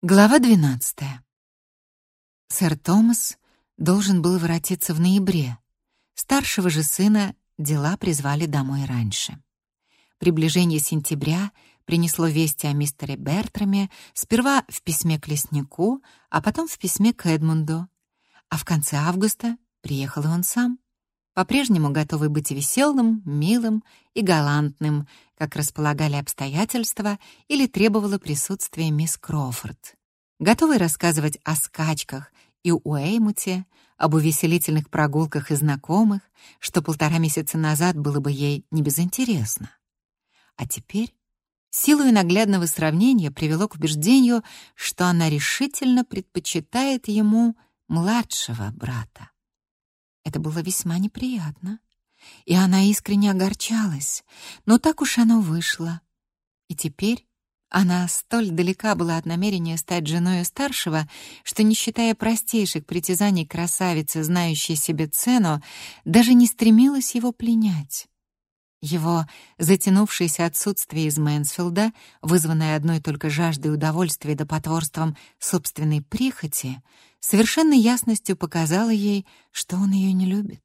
Глава 12. Сэр Томас должен был воротиться в ноябре. Старшего же сына дела призвали домой раньше. Приближение сентября принесло вести о мистере Бертраме сперва в письме к леснику, а потом в письме к Эдмунду. А в конце августа приехал и он сам по-прежнему готовый быть веселым, милым и галантным, как располагали обстоятельства или требовало присутствия мисс Кроуфорд. Готовый рассказывать о скачках и Уэймуте, об увеселительных прогулках и знакомых, что полтора месяца назад было бы ей небезынтересно. А теперь силой наглядного сравнения привело к убеждению, что она решительно предпочитает ему младшего брата. Это было весьма неприятно. И она искренне огорчалась, но так уж оно вышло. И теперь она столь далека была от намерения стать женой старшего, что, не считая простейших притязаний красавицы, знающей себе цену, даже не стремилась его пленять. Его затянувшееся отсутствие из Мэнсфилда, вызванное одной только жаждой удовольствия да потворством собственной прихоти, совершенной ясностью показало ей, что он ее не любит.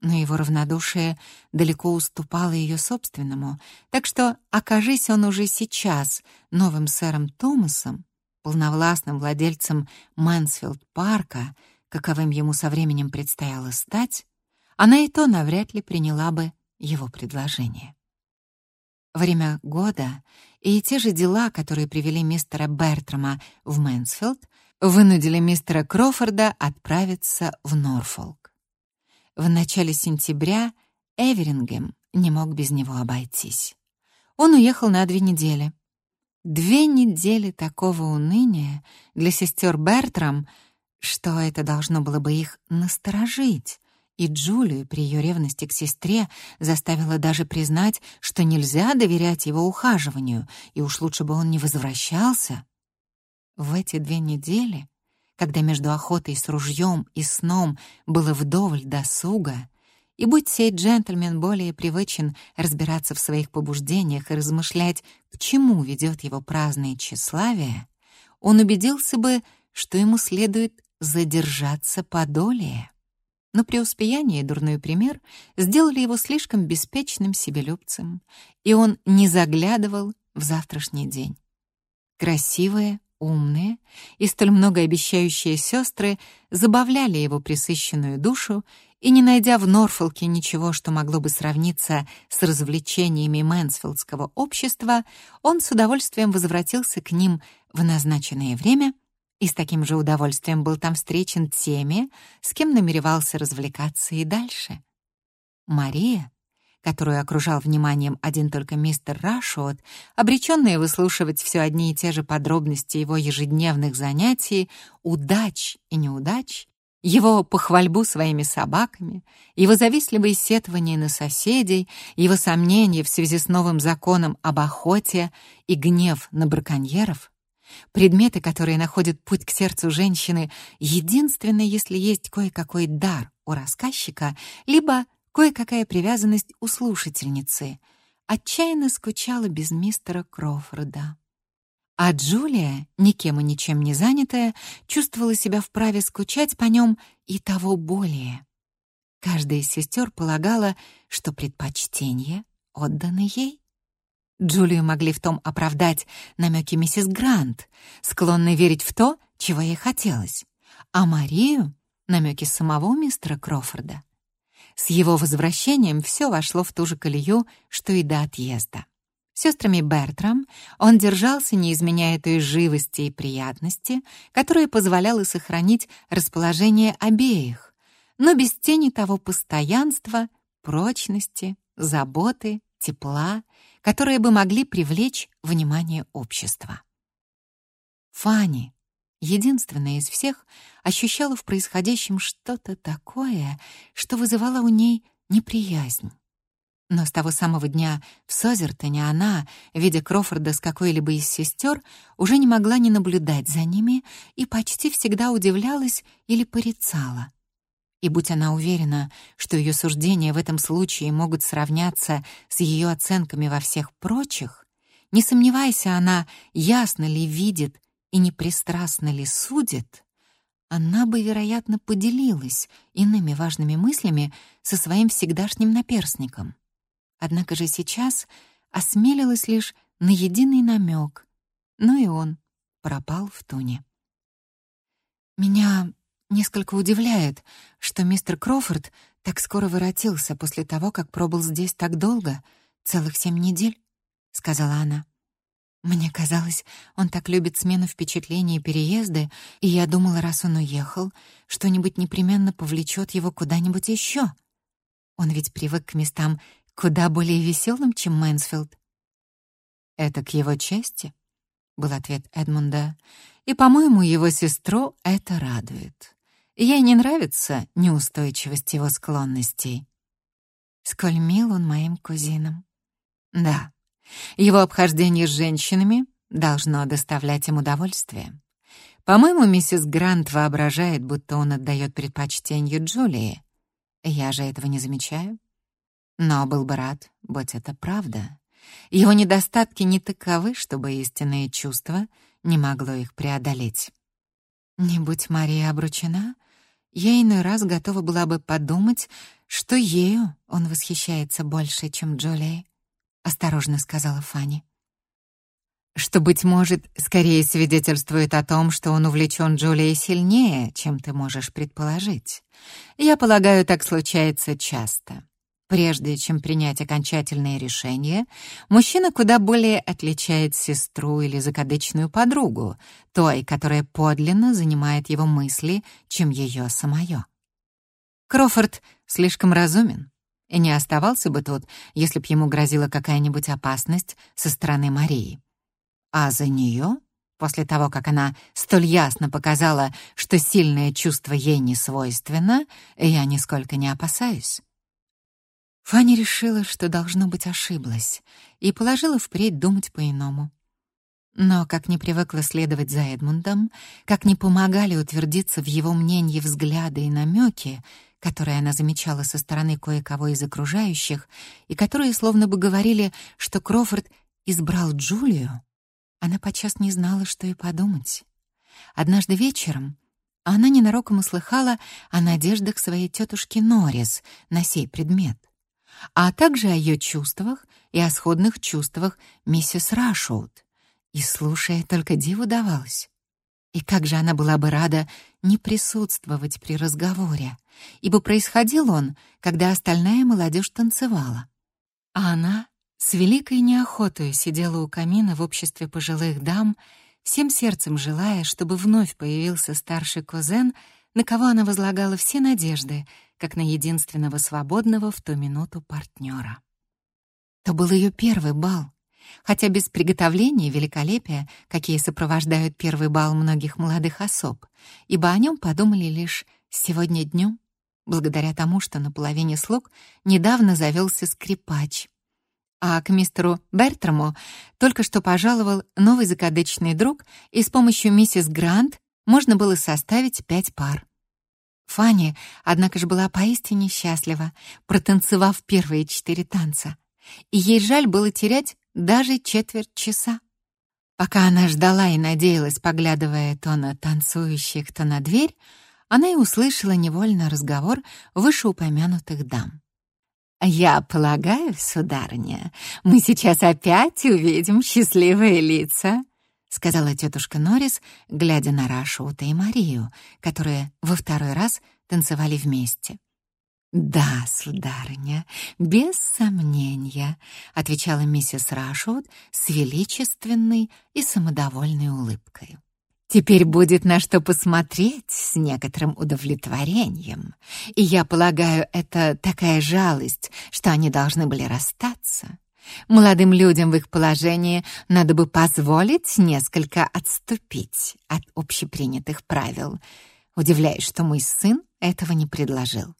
Но его равнодушие далеко уступало ее собственному, так что, окажись он уже сейчас новым сэром Томасом, полновластным владельцем Мэнсфилд-парка, каковым ему со временем предстояло стать, она и то навряд ли приняла бы его предложение. Время года и те же дела, которые привели мистера Бертрама в Мэнсфилд, вынудили мистера Крофорда отправиться в Норфолк. В начале сентября Эверингем не мог без него обойтись. Он уехал на две недели. Две недели такого уныния для сестер Бертрам, что это должно было бы их насторожить, и Джулию при ее ревности к сестре заставила даже признать, что нельзя доверять его ухаживанию, и уж лучше бы он не возвращался. В эти две недели, когда между охотой с ружьем и сном было вдоволь досуга, и будь сей джентльмен более привычен разбираться в своих побуждениях и размышлять, к чему ведет его праздное тщеславие, он убедился бы, что ему следует задержаться подолее но преуспеяние и дурной пример сделали его слишком беспечным себелюбцем, и он не заглядывал в завтрашний день. Красивые, умные и столь многообещающие сестры забавляли его присыщенную душу, и, не найдя в Норфолке ничего, что могло бы сравниться с развлечениями Мэнсфилдского общества, он с удовольствием возвратился к ним в назначенное время — и с таким же удовольствием был там встречен теми, с кем намеревался развлекаться и дальше. Мария, которую окружал вниманием один только мистер Рашот, обреченная выслушивать все одни и те же подробности его ежедневных занятий, удач и неудач, его похвальбу своими собаками, его завистливые сетования на соседей, его сомнения в связи с новым законом об охоте и гнев на браконьеров — Предметы, которые находят путь к сердцу женщины, единственное, если есть кое-какой дар у рассказчика, либо кое-какая привязанность у слушательницы, отчаянно скучала без мистера Кроуфорда. А Джулия, никем и ничем не занятая, чувствовала себя вправе скучать по нем и того более. Каждая из сестер полагала, что предпочтение отдано ей. Джулию могли в том оправдать намеки миссис Грант, склонной верить в то, чего ей хотелось, а Марию — намеки самого мистера Крофорда. С его возвращением все вошло в ту же колею, что и до отъезда. Сестрами Бертрам он держался, не изменяя той живости и приятности, которая позволяла сохранить расположение обеих, но без тени того постоянства, прочности, заботы, тепла, которые бы могли привлечь внимание общества. Фанни, единственная из всех, ощущала в происходящем что-то такое, что вызывало у ней неприязнь. Но с того самого дня в Созертоне она, видя Крофорда с какой-либо из сестер, уже не могла не наблюдать за ними и почти всегда удивлялась или порицала. И будь она уверена, что ее суждения в этом случае могут сравняться с ее оценками во всех прочих, не сомневайся она, ясно ли видит и непристрастно ли судит, она бы, вероятно, поделилась иными важными мыслями со своим всегдашним наперсником. Однако же сейчас осмелилась лишь на единый намек, но и он пропал в туне. «Меня несколько удивляет, что мистер Крофорд так скоро воротился после того, как пробыл здесь так долго, целых семь недель», — сказала она. Мне казалось, он так любит смену впечатлений и переезды, и я думала, раз он уехал, что-нибудь непременно повлечет его куда-нибудь еще. Он ведь привык к местам куда более веселым, чем Мэнсфилд. «Это к его чести», — был ответ Эдмунда, «и, по-моему, его сестру это радует. Ей не нравится неустойчивость его склонностей». «Сколь мил он моим кузинам». «Да, его обхождение с женщинами должно доставлять им удовольствие. По-моему, миссис Грант воображает, будто он отдает предпочтение Джулии. Я же этого не замечаю. Но был бы рад, будь это правда. Его недостатки не таковы, чтобы истинное чувство не могло их преодолеть. Не будь Мария обручена, я иной раз готова была бы подумать, что ею он восхищается больше, чем Джулией осторожно сказала Фанни. Что, быть может, скорее свидетельствует о том, что он увлечен Джулией сильнее, чем ты можешь предположить. Я полагаю, так случается часто. Прежде чем принять окончательное решение, мужчина куда более отличает сестру или закадычную подругу, той, которая подлинно занимает его мысли, чем ее самое. Крофорд слишком разумен, и не оставался бы тут, если б ему грозила какая-нибудь опасность со стороны Марии. А за нее, после того, как она столь ясно показала, что сильное чувство ей не свойственно, я нисколько не опасаюсь. Фанни решила, что, должно быть, ошиблась, и положила впредь думать по-иному. Но, как не привыкла следовать за Эдмундом, как не помогали утвердиться в его мнении взгляды и намеки, которые она замечала со стороны кое-кого из окружающих, и которые словно бы говорили, что Крофорд избрал Джулию, она подчас не знала, что и подумать. Однажды вечером она ненароком услыхала о надеждах своей тетушки Норрис на сей предмет, а также о ее чувствах и о сходных чувствах миссис Рашоуд, и, слушая, только диву давалась. И как же она была бы рада не присутствовать при разговоре, ибо происходил он, когда остальная молодежь танцевала. А она с великой неохотой сидела у камина в обществе пожилых дам, всем сердцем желая, чтобы вновь появился старший кузен, на кого она возлагала все надежды, как на единственного свободного в ту минуту партнера. То был ее первый бал, хотя без приготовления и великолепия, какие сопровождают первый бал многих молодых особ, ибо о нем подумали лишь сегодня днем, благодаря тому, что на половине слуг недавно завелся скрипач. А к мистеру Бертраму только что пожаловал новый закадычный друг, и с помощью миссис Грант можно было составить пять пар. Фанни, однако же, была поистине счастлива, протанцевав первые четыре танца. И ей жаль было терять даже четверть часа. Пока она ждала и надеялась, поглядывая то на танцующих, то на дверь, она и услышала невольно разговор вышеупомянутых дам. «Я полагаю, сударыня, мы сейчас опять увидим счастливые лица», сказала тетушка Норрис, глядя на Рашута и Марию, которые во второй раз танцевали вместе. «Да, сударыня, без сомнения», — отвечала миссис Рашут с величественной и самодовольной улыбкой. Теперь будет на что посмотреть с некоторым удовлетворением. И я полагаю, это такая жалость, что они должны были расстаться. Молодым людям в их положении надо бы позволить несколько отступить от общепринятых правил. Удивляюсь, что мой сын этого не предложил.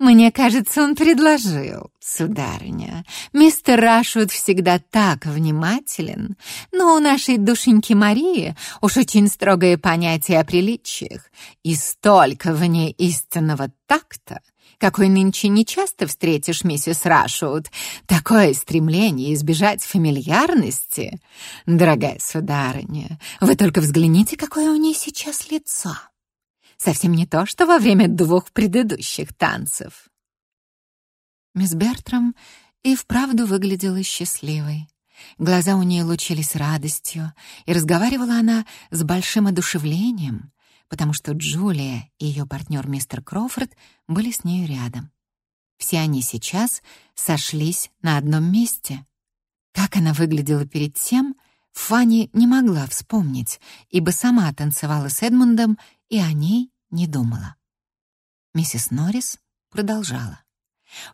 «Мне кажется, он предложил, сударыня. Мистер Рашвуд всегда так внимателен, но у нашей душеньки Марии уж очень строгое понятие о приличиях и столько в ней истинного такта, какой нынче нечасто встретишь, миссис Рашут. Такое стремление избежать фамильярности. Дорогая сударыня, вы только взгляните, какое у ней сейчас лицо. Совсем не то, что во время двух предыдущих танцев. Мисс Бертрам и вправду выглядела счастливой. Глаза у нее лучились радостью, и разговаривала она с большим одушевлением, потому что Джулия и ее партнер мистер Кроуфорд были с нею рядом. Все они сейчас сошлись на одном месте. Как она выглядела перед тем, Фанни не могла вспомнить, ибо сама танцевала с Эдмундом и о ней не думала. Миссис Норрис продолжала.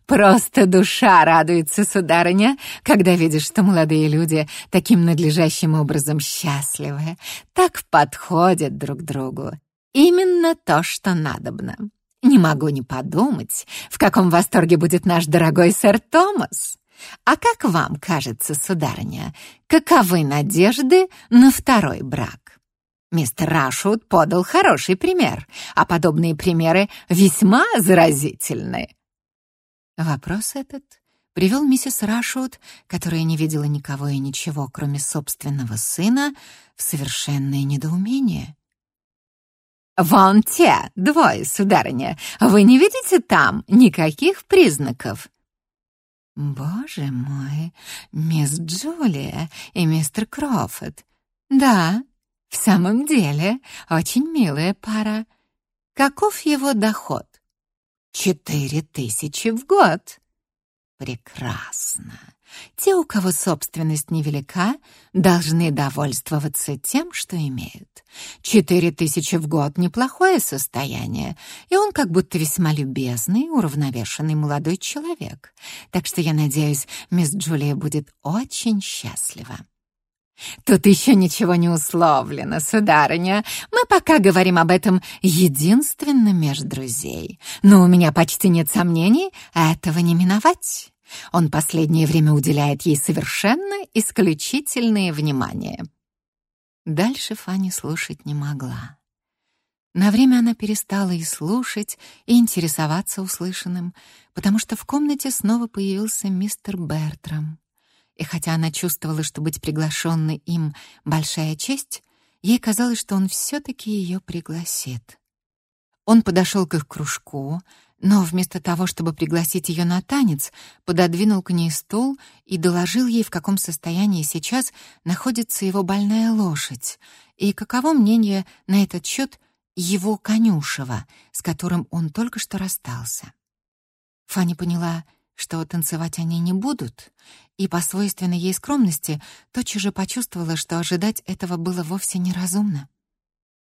Просто душа радуется, сударыня, когда видишь, что молодые люди таким надлежащим образом счастливы, так подходят друг другу. Именно то, что надобно. Не могу не подумать, в каком восторге будет наш дорогой сэр Томас. А как вам кажется, сударыня, каковы надежды на второй брак? Мистер Рашут подал хороший пример, а подобные примеры весьма заразительны. Вопрос этот привел миссис Рашут, которая не видела никого и ничего, кроме собственного сына, в совершенное недоумение. «Вон те, двое, сударыня, вы не видите там никаких признаков?» «Боже мой, мисс Джулия и мистер Крофорд. Да, в самом деле, очень милая пара. Каков его доход?» Четыре тысячи в год. Прекрасно. Те, у кого собственность невелика, должны довольствоваться тем, что имеют. Четыре тысячи в год — неплохое состояние, и он как будто весьма любезный, уравновешенный молодой человек. Так что я надеюсь, мисс Джулия будет очень счастлива. Тут еще ничего не условлено, сударыня. Мы пока говорим об этом единственно между друзей. Но у меня почти нет сомнений, этого не миновать. Он последнее время уделяет ей совершенно исключительное внимание. Дальше Фанни слушать не могла. На время она перестала и слушать, и интересоваться услышанным, потому что в комнате снова появился мистер Бертрам. И хотя она чувствовала, что быть приглашенной им — большая честь, ей казалось, что он все-таки ее пригласит. Он подошел к их кружку, но вместо того, чтобы пригласить ее на танец, пододвинул к ней стул и доложил ей, в каком состоянии сейчас находится его больная лошадь, и каково мнение на этот счет его конюшева, с которым он только что расстался. Фанни поняла — что танцевать они не будут, и по свойственной ей скромности тотчас же почувствовала, что ожидать этого было вовсе неразумно.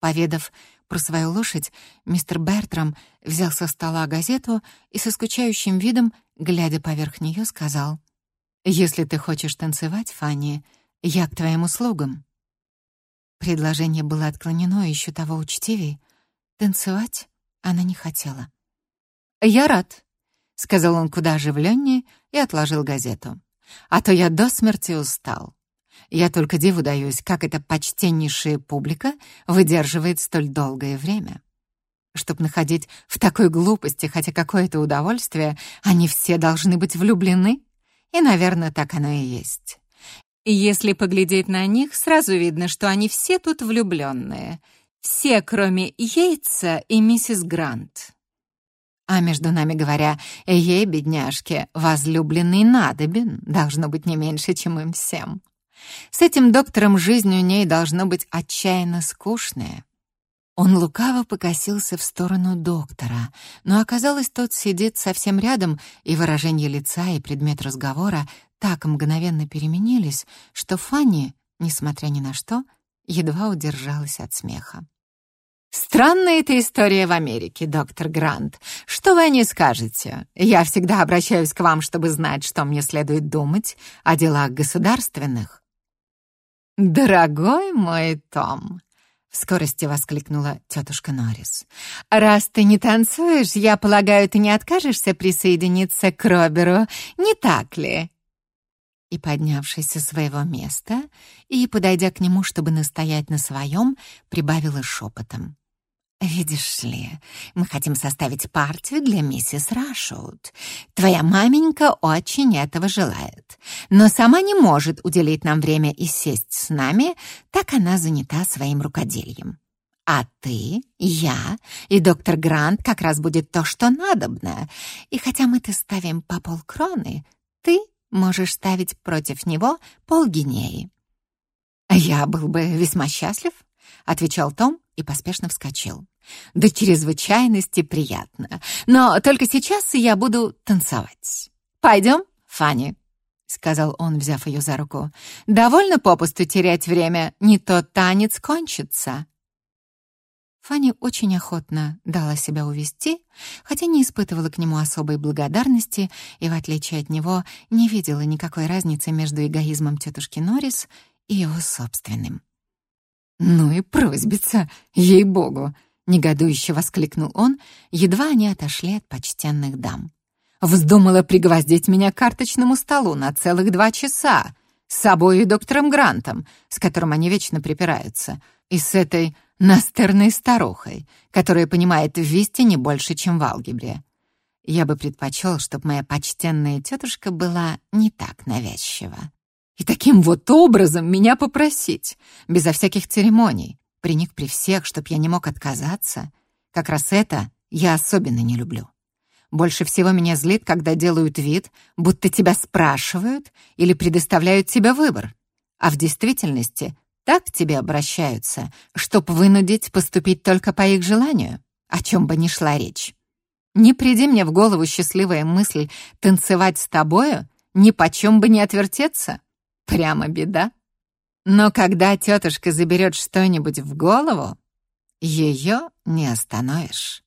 Поведав про свою лошадь, мистер Бертрам взял со стола газету и со скучающим видом, глядя поверх нее, сказал, «Если ты хочешь танцевать, Фанни, я к твоим услугам». Предложение было отклонено еще того учтивее. Танцевать она не хотела. «Я рад», — сказал он куда оживленнее и отложил газету. «А то я до смерти устал. Я только диву даюсь, как эта почтеннейшая публика выдерживает столь долгое время. Чтоб находить в такой глупости хотя какое-то удовольствие, они все должны быть влюблены. И, наверное, так оно и есть. Если поглядеть на них, сразу видно, что они все тут влюбленные. Все, кроме Йейтса и миссис Грант. А между нами говоря, ей, бедняжке, возлюбленный надобен, должно быть не меньше, чем им всем. С этим доктором жизнь у ней должно быть отчаянно скучная. Он лукаво покосился в сторону доктора, но оказалось, тот сидит совсем рядом, и выражение лица и предмет разговора так мгновенно переменились, что Фанни, несмотря ни на что, едва удержалась от смеха. Странная эта история в Америке, доктор Грант. Что вы о ней скажете? Я всегда обращаюсь к вам, чтобы знать, что мне следует думать о делах государственных. Дорогой мой Том, в скорости воскликнула тетушка Норрис. «Раз ты не танцуешь, я полагаю, ты не откажешься присоединиться к Роберу, не так ли?» И, поднявшись со своего места и, подойдя к нему, чтобы настоять на своем, прибавила шепотом. «Видишь ли, мы хотим составить партию для миссис Рашоуд. Твоя маменька очень этого желает, но сама не может уделить нам время и сесть с нами, так она занята своим рукоделием. А ты, я и доктор Грант как раз будет то, что надобно. И хотя мы-то ставим по полкроны, ты можешь ставить против него полгинеи». «Я был бы весьма счастлив», — отвечал Том, и поспешно вскочил. «До чрезвычайности приятно. Но только сейчас я буду танцевать. Пойдем, Фанни?» — сказал он, взяв ее за руку. «Довольно попусту терять время, не то танец кончится». Фанни очень охотно дала себя увести, хотя не испытывала к нему особой благодарности и, в отличие от него, не видела никакой разницы между эгоизмом тетушки Норрис и его собственным. «Ну и просьбица, ей-богу!» — негодующе воскликнул он, едва они отошли от почтенных дам. «Вздумала пригвоздить меня к карточному столу на целых два часа, с собой и доктором Грантом, с которым они вечно припираются, и с этой настырной старухой, которая понимает в висте не больше, чем в алгебре. Я бы предпочел, чтобы моя почтенная тетушка была не так навязчива. И таким вот образом меня попросить, безо всяких церемоний, приник при всех, чтоб я не мог отказаться. Как раз это я особенно не люблю. Больше всего меня злит, когда делают вид, будто тебя спрашивают или предоставляют тебе выбор. А в действительности так к тебе обращаются, чтоб вынудить поступить только по их желанию, о чем бы ни шла речь. Не приди мне в голову счастливая мысль танцевать с тобою, ни почем бы не отвертеться. Прямо беда. Но когда тетушка заберет что-нибудь в голову, ее не остановишь.